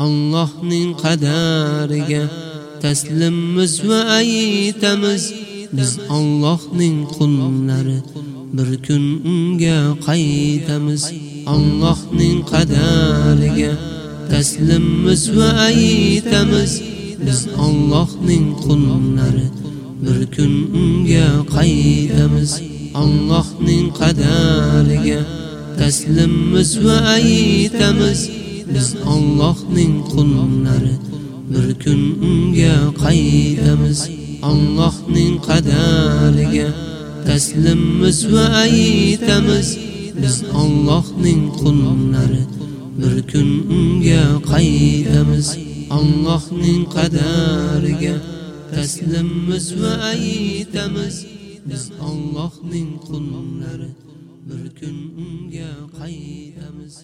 Allohning qadariga taslimmiz va aytamiz biz Allohning qullari bir kun unga qaytamiz. Allohning qadariga taslimmiz va aytamiz biz Allohning qullari bir kun unga qaytamiz. Allohning qadariga taslimmiz va aytamiz biz Allohning qullari bir kun unga qaytamiz. Allohning qadariga taslimmiz va aytamiz. Biz Allohning qullari bir kun unga qaytamiz. Allohning qadariga taslimmiz va aytamiz. Biz Allohning qullari bir kun unga qaytamiz bir kun unga qaytamiz.